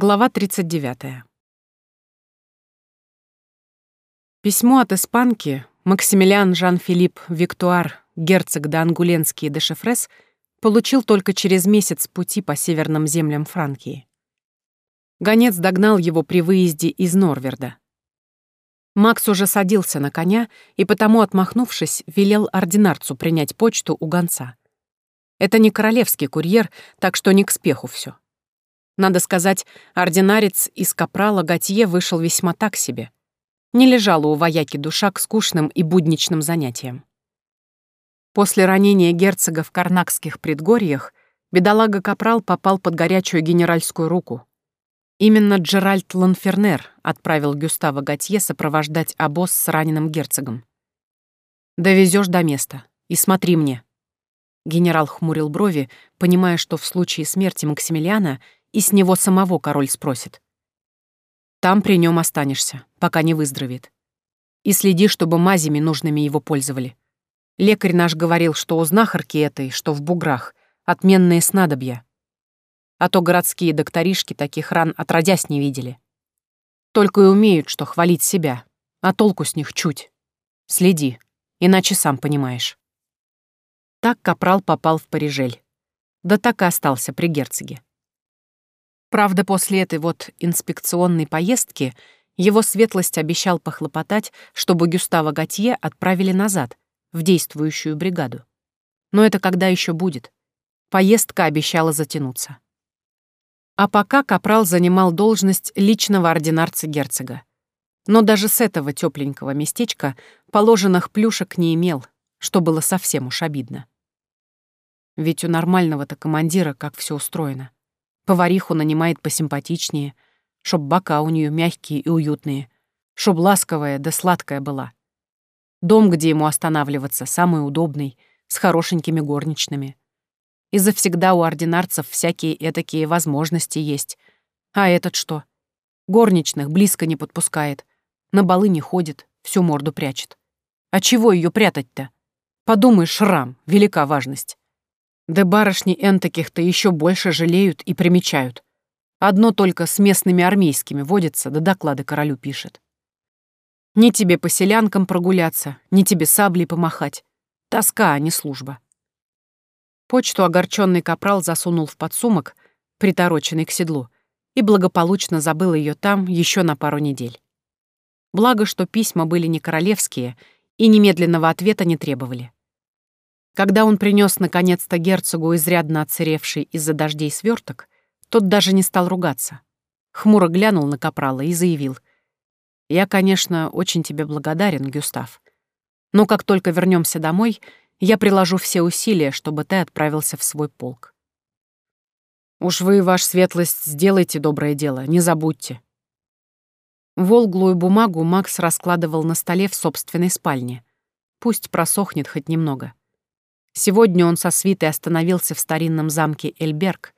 Глава 39. Письмо от испанки Максимилиан Жан-Филипп Виктуар, герцог де Ангуленский де Шефрес, получил только через месяц пути по северным землям Франкии. Гонец догнал его при выезде из Норверда. Макс уже садился на коня и потому, отмахнувшись, велел ординарцу принять почту у гонца. Это не королевский курьер, так что не к спеху все. Надо сказать, ординарец из капрала Готье вышел весьма так себе. Не лежала у вояки душа к скучным и будничным занятиям. После ранения герцога в Карнакских предгорьях бедолага Капрал попал под горячую генеральскую руку. Именно Джеральд Ланфернер отправил Гюстава Готье сопровождать обоз с раненым герцогом. «Довезёшь до места. И смотри мне». Генерал хмурил брови, понимая, что в случае смерти Максимилиана и с него самого король спросит. Там при нем останешься, пока не выздоровеет. И следи, чтобы мазями нужными его пользовали. Лекарь наш говорил, что у знахарки этой, что в буграх, отменные снадобья. А то городские докторишки таких ран отродясь не видели. Только и умеют, что хвалить себя, а толку с них чуть. Следи, иначе сам понимаешь. Так капрал попал в Парижель. Да так и остался при герцоге. Правда, после этой вот инспекционной поездки его светлость обещал похлопотать, чтобы Гюстава Готье отправили назад, в действующую бригаду. Но это когда еще будет? Поездка обещала затянуться. А пока Капрал занимал должность личного ординарца герцога. Но даже с этого тепленького местечка положенных плюшек не имел, что было совсем уж обидно. Ведь у нормального-то командира как все устроено. Повариху нанимает посимпатичнее, чтоб бока у нее мягкие и уютные, чтоб ласковая да сладкая была. Дом, где ему останавливаться, самый удобный, с хорошенькими горничными. И завсегда у ординарцев всякие этакие возможности есть. А этот что? Горничных близко не подпускает, на балы не ходит, всю морду прячет. А чего ее прятать-то? Подумай, шрам, велика важность. Да барышни энтаких-то еще больше жалеют и примечают. Одно только с местными армейскими водится, да доклады королю пишет. Ни тебе по селянкам прогуляться, ни тебе саблей помахать. Тоска, а не служба. Почту огорченный капрал засунул в подсумок, притороченный к седлу, и благополучно забыл ее там еще на пару недель. Благо, что письма были не королевские и немедленного ответа не требовали. Когда он принес наконец-то герцогу изрядно отсыревший из-за дождей сверток, тот даже не стал ругаться. Хмуро глянул на капрала и заявил. «Я, конечно, очень тебе благодарен, Гюстав. Но как только вернемся домой, я приложу все усилия, чтобы ты отправился в свой полк. Уж вы, ваш светлость, сделайте доброе дело, не забудьте». Волглую бумагу Макс раскладывал на столе в собственной спальне. Пусть просохнет хоть немного. Сегодня он со свитой остановился в старинном замке Эльберг.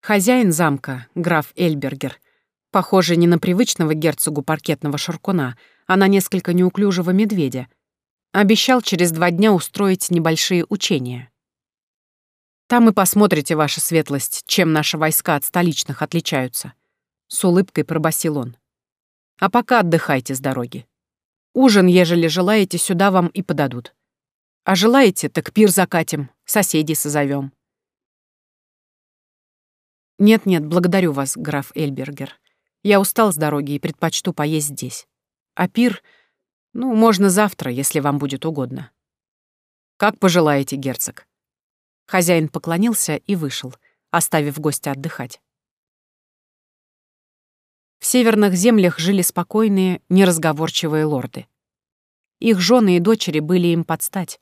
Хозяин замка, граф Эльбергер, похожий не на привычного герцогу паркетного шаркуна, а на несколько неуклюжего медведя, обещал через два дня устроить небольшие учения. Там и посмотрите, ваша светлость, чем наши войска от столичных отличаются. С улыбкой пробасил он. А пока отдыхайте с дороги. Ужин, ежели желаете, сюда вам и подадут. А желаете, так пир закатим, соседей созовем. Нет-нет, благодарю вас, граф Эльбергер. Я устал с дороги и предпочту поесть здесь. А пир, ну, можно завтра, если вам будет угодно. Как пожелаете, герцог. Хозяин поклонился и вышел, оставив гостя отдыхать. В северных землях жили спокойные, неразговорчивые лорды. Их жены и дочери были им под стать,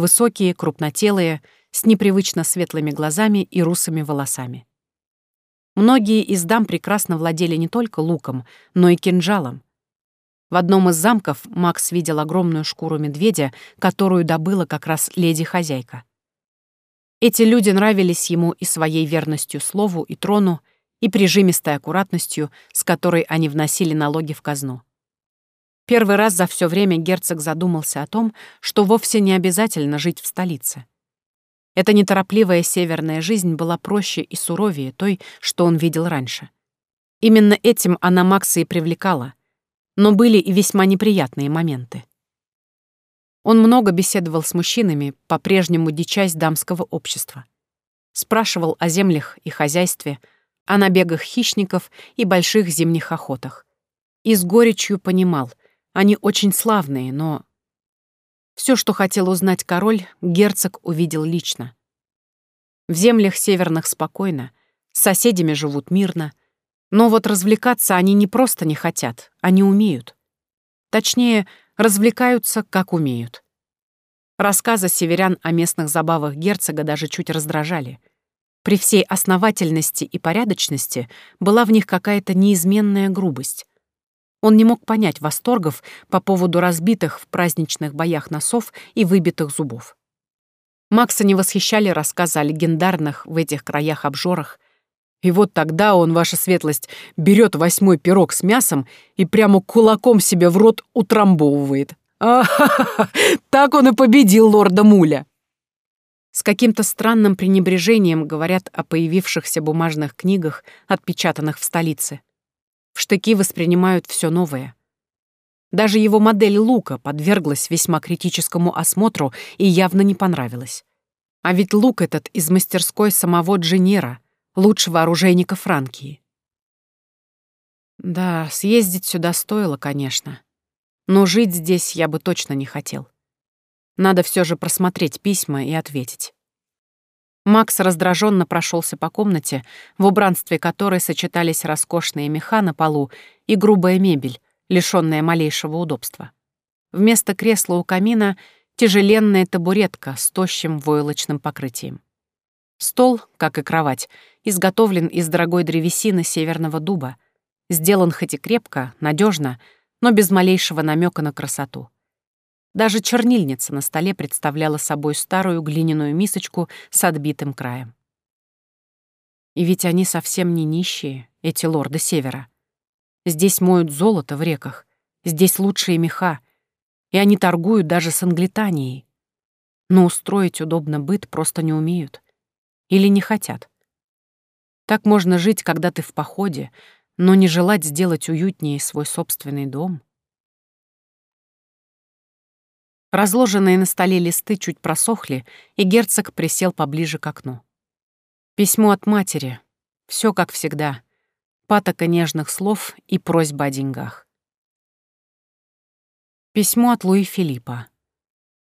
Высокие, крупнотелые, с непривычно светлыми глазами и русыми волосами. Многие из дам прекрасно владели не только луком, но и кинжалом. В одном из замков Макс видел огромную шкуру медведя, которую добыла как раз леди-хозяйка. Эти люди нравились ему и своей верностью слову и трону, и прижимистой аккуратностью, с которой они вносили налоги в казну. Первый раз за все время герцог задумался о том, что вовсе не обязательно жить в столице. Эта неторопливая северная жизнь была проще и суровее той, что он видел раньше. Именно этим она Макса и привлекала, но были и весьма неприятные моменты. Он много беседовал с мужчинами, по-прежнему дичась дамского общества. Спрашивал о землях и хозяйстве, о набегах хищников и больших зимних охотах. И с горечью понимал, они очень славные, но... Все, что хотел узнать король, герцог увидел лично. В землях северных спокойно, с соседями живут мирно, но вот развлекаться они не просто не хотят, они умеют. Точнее, развлекаются, как умеют. Рассказы северян о местных забавах герцога даже чуть раздражали. При всей основательности и порядочности была в них какая-то неизменная грубость. Он не мог понять восторгов по поводу разбитых в праздничных боях носов и выбитых зубов. Макса не восхищали рассказы о легендарных в этих краях обжорах, и вот тогда он, ваша светлость, берет восьмой пирог с мясом и прямо кулаком себе в рот утрамбовывает. а Так он и победил лорда Муля. С каким-то странным пренебрежением говорят о появившихся бумажных книгах, отпечатанных в столице. Штыки воспринимают все новое. Даже его модель лука подверглась весьма критическому осмотру и явно не понравилась. А ведь лук этот из мастерской самого Дженера — лучшего оружейника Франкии. Да, съездить сюда стоило, конечно. Но жить здесь я бы точно не хотел. Надо все же просмотреть письма и ответить. Макс раздраженно прошелся по комнате, в убранстве которой сочетались роскошные меха на полу и грубая мебель, лишённая малейшего удобства. Вместо кресла у камина — тяжеленная табуретка с тощим войлочным покрытием. Стол, как и кровать, изготовлен из дорогой древесины северного дуба, сделан хоть и крепко, надежно, но без малейшего намека на красоту. Даже чернильница на столе представляла собой старую глиняную мисочку с отбитым краем. И ведь они совсем не нищие, эти лорды Севера. Здесь моют золото в реках, здесь лучшие меха, и они торгуют даже с Англитанией. Но устроить удобно быт просто не умеют. Или не хотят. Так можно жить, когда ты в походе, но не желать сделать уютнее свой собственный дом. Разложенные на столе листы чуть просохли, и герцог присел поближе к окну. Письмо от матери. Все как всегда. Патока нежных слов и просьба о деньгах. Письмо от Луи Филиппа.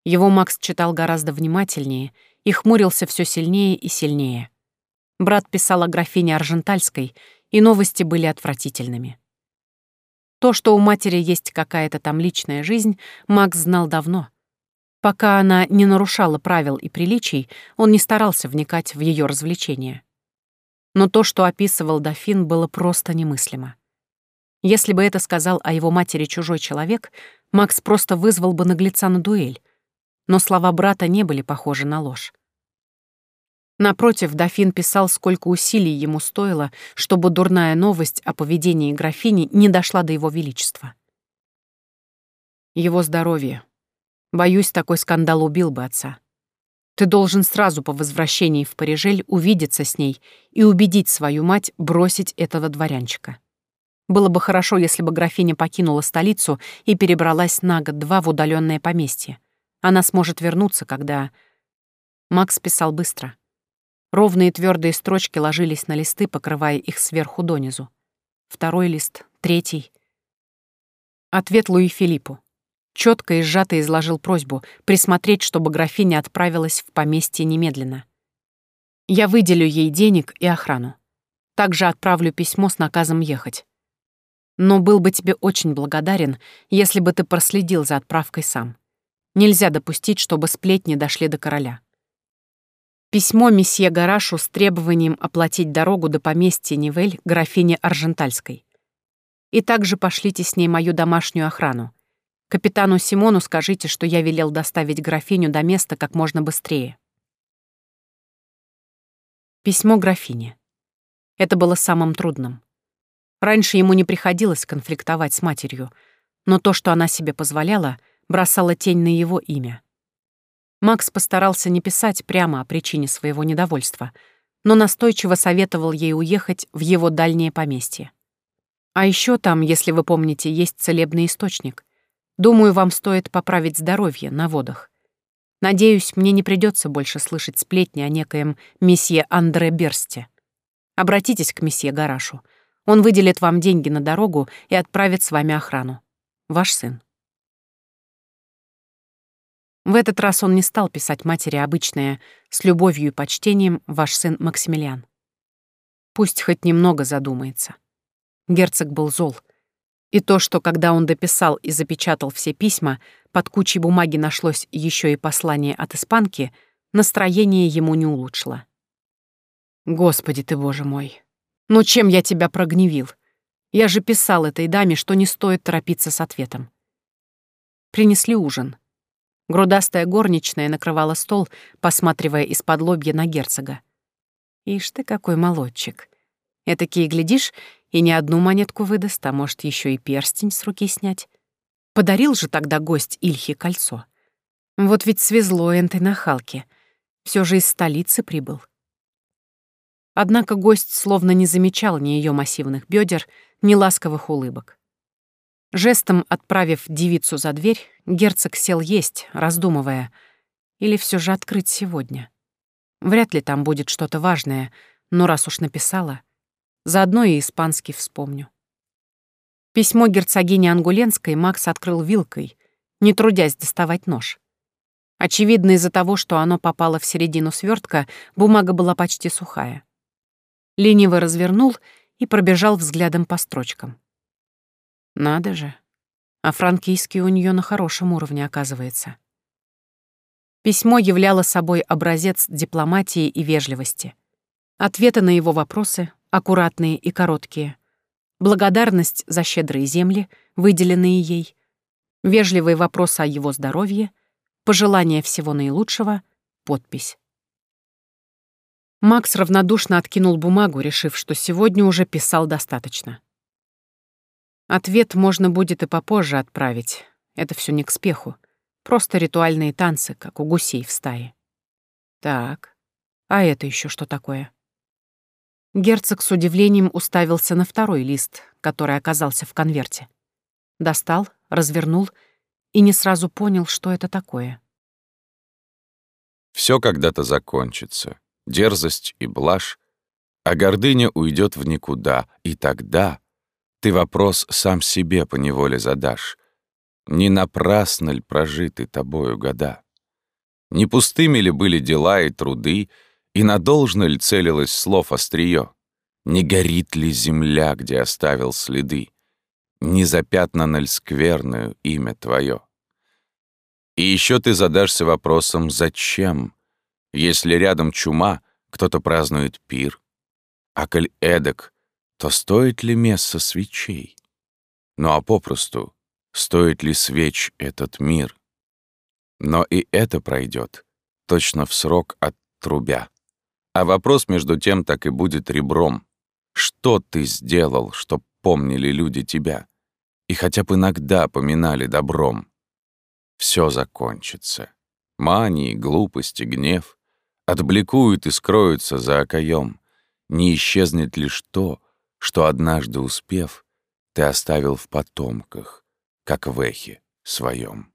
Его Макс читал гораздо внимательнее — и хмурился все сильнее и сильнее. Брат писал о графине Аржентальской, и новости были отвратительными. То, что у матери есть какая-то там личная жизнь, Макс знал давно. Пока она не нарушала правил и приличий, он не старался вникать в ее развлечения. Но то, что описывал дофин, было просто немыслимо. Если бы это сказал о его матери чужой человек, Макс просто вызвал бы наглеца на дуэль, но слова брата не были похожи на ложь. Напротив, дофин писал, сколько усилий ему стоило, чтобы дурная новость о поведении графини не дошла до его величества. Его здоровье. Боюсь, такой скандал убил бы отца. Ты должен сразу по возвращении в Парижель увидеться с ней и убедить свою мать бросить этого дворянчика. Было бы хорошо, если бы графиня покинула столицу и перебралась на год-два в удаленное поместье. Она сможет вернуться, когда... Макс писал быстро. Ровные твердые строчки ложились на листы, покрывая их сверху донизу. Второй лист, третий. Ответ Луи Филиппу. Четко и сжато изложил просьбу присмотреть, чтобы графиня отправилась в поместье немедленно. Я выделю ей денег и охрану. Также отправлю письмо с наказом ехать. Но был бы тебе очень благодарен, если бы ты проследил за отправкой сам. Нельзя допустить, чтобы сплетни дошли до короля. Письмо месье Гарашу с требованием оплатить дорогу до поместья Нивель графине Аржентальской. И также пошлите с ней мою домашнюю охрану. Капитану Симону скажите, что я велел доставить графиню до места как можно быстрее. Письмо графине. Это было самым трудным. Раньше ему не приходилось конфликтовать с матерью, но то, что она себе позволяла — бросала тень на его имя. Макс постарался не писать прямо о причине своего недовольства, но настойчиво советовал ей уехать в его дальнее поместье. А еще там, если вы помните, есть целебный источник. Думаю, вам стоит поправить здоровье на водах. Надеюсь, мне не придется больше слышать сплетни о некоем месье Андре Берсте. Обратитесь к месье Гарашу. Он выделит вам деньги на дорогу и отправит с вами охрану. Ваш сын. В этот раз он не стал писать матери обычное «с любовью и почтением ваш сын Максимилиан». Пусть хоть немного задумается. Герцог был зол. И то, что когда он дописал и запечатал все письма, под кучей бумаги нашлось еще и послание от испанки, настроение ему не улучшило. «Господи ты, боже мой! Ну чем я тебя прогневил? Я же писал этой даме, что не стоит торопиться с ответом». Принесли ужин. Грудастая горничная накрывала стол, посматривая из-под лобья на герцога. Ишь ты какой молодчик. Этакие, глядишь, и не одну монетку выдаст, а может, еще и перстень с руки снять. Подарил же тогда гость Ильхе кольцо. Вот ведь свезло энтой нахалке. Все же из столицы прибыл. Однако гость словно не замечал ни ее массивных бедер, ни ласковых улыбок. Жестом отправив девицу за дверь, герцог сел есть, раздумывая, или все же открыть сегодня. Вряд ли там будет что-то важное, но раз уж написала, заодно и испанский вспомню. Письмо герцогини Ангуленской Макс открыл вилкой, не трудясь доставать нож. Очевидно, из-за того, что оно попало в середину свертка, бумага была почти сухая. Лениво развернул и пробежал взглядом по строчкам. Надо же. А франкийский у нее на хорошем уровне оказывается. Письмо являло собой образец дипломатии и вежливости. Ответы на его вопросы, аккуратные и короткие. Благодарность за щедрые земли, выделенные ей. Вежливые вопросы о его здоровье. Пожелание всего наилучшего. Подпись. Макс равнодушно откинул бумагу, решив, что сегодня уже писал достаточно. Ответ можно будет и попозже отправить. Это все не к спеху. Просто ритуальные танцы, как у гусей в стае. Так, а это еще что такое? Герцог с удивлением уставился на второй лист, который оказался в конверте. Достал, развернул и не сразу понял, что это такое. Все когда-то закончится. Дерзость и блажь, а гордыня уйдет в никуда, и тогда ты вопрос сам себе поневоле задашь. Не напрасно ли прожиты тобою года? Не пустыми ли были дела и труды, и надолжно ли целилось слов острие? Не горит ли земля, где оставил следы? Не запятнано ли скверную имя твое? И еще ты задашься вопросом «Зачем?» Если рядом чума, кто-то празднует пир. А коль эдак, то стоит ли место свечей? Ну а попросту, стоит ли свеч этот мир. Но и это пройдет, точно в срок от трубя. А вопрос между тем так и будет ребром. Что ты сделал, чтоб помнили люди тебя? И хотя бы иногда поминали добром. Все закончится. Мании, глупости, гнев отбликуют и скроются за окоем. Не исчезнет лишь то, что однажды успев, ты оставил в потомках, как в эхе своем.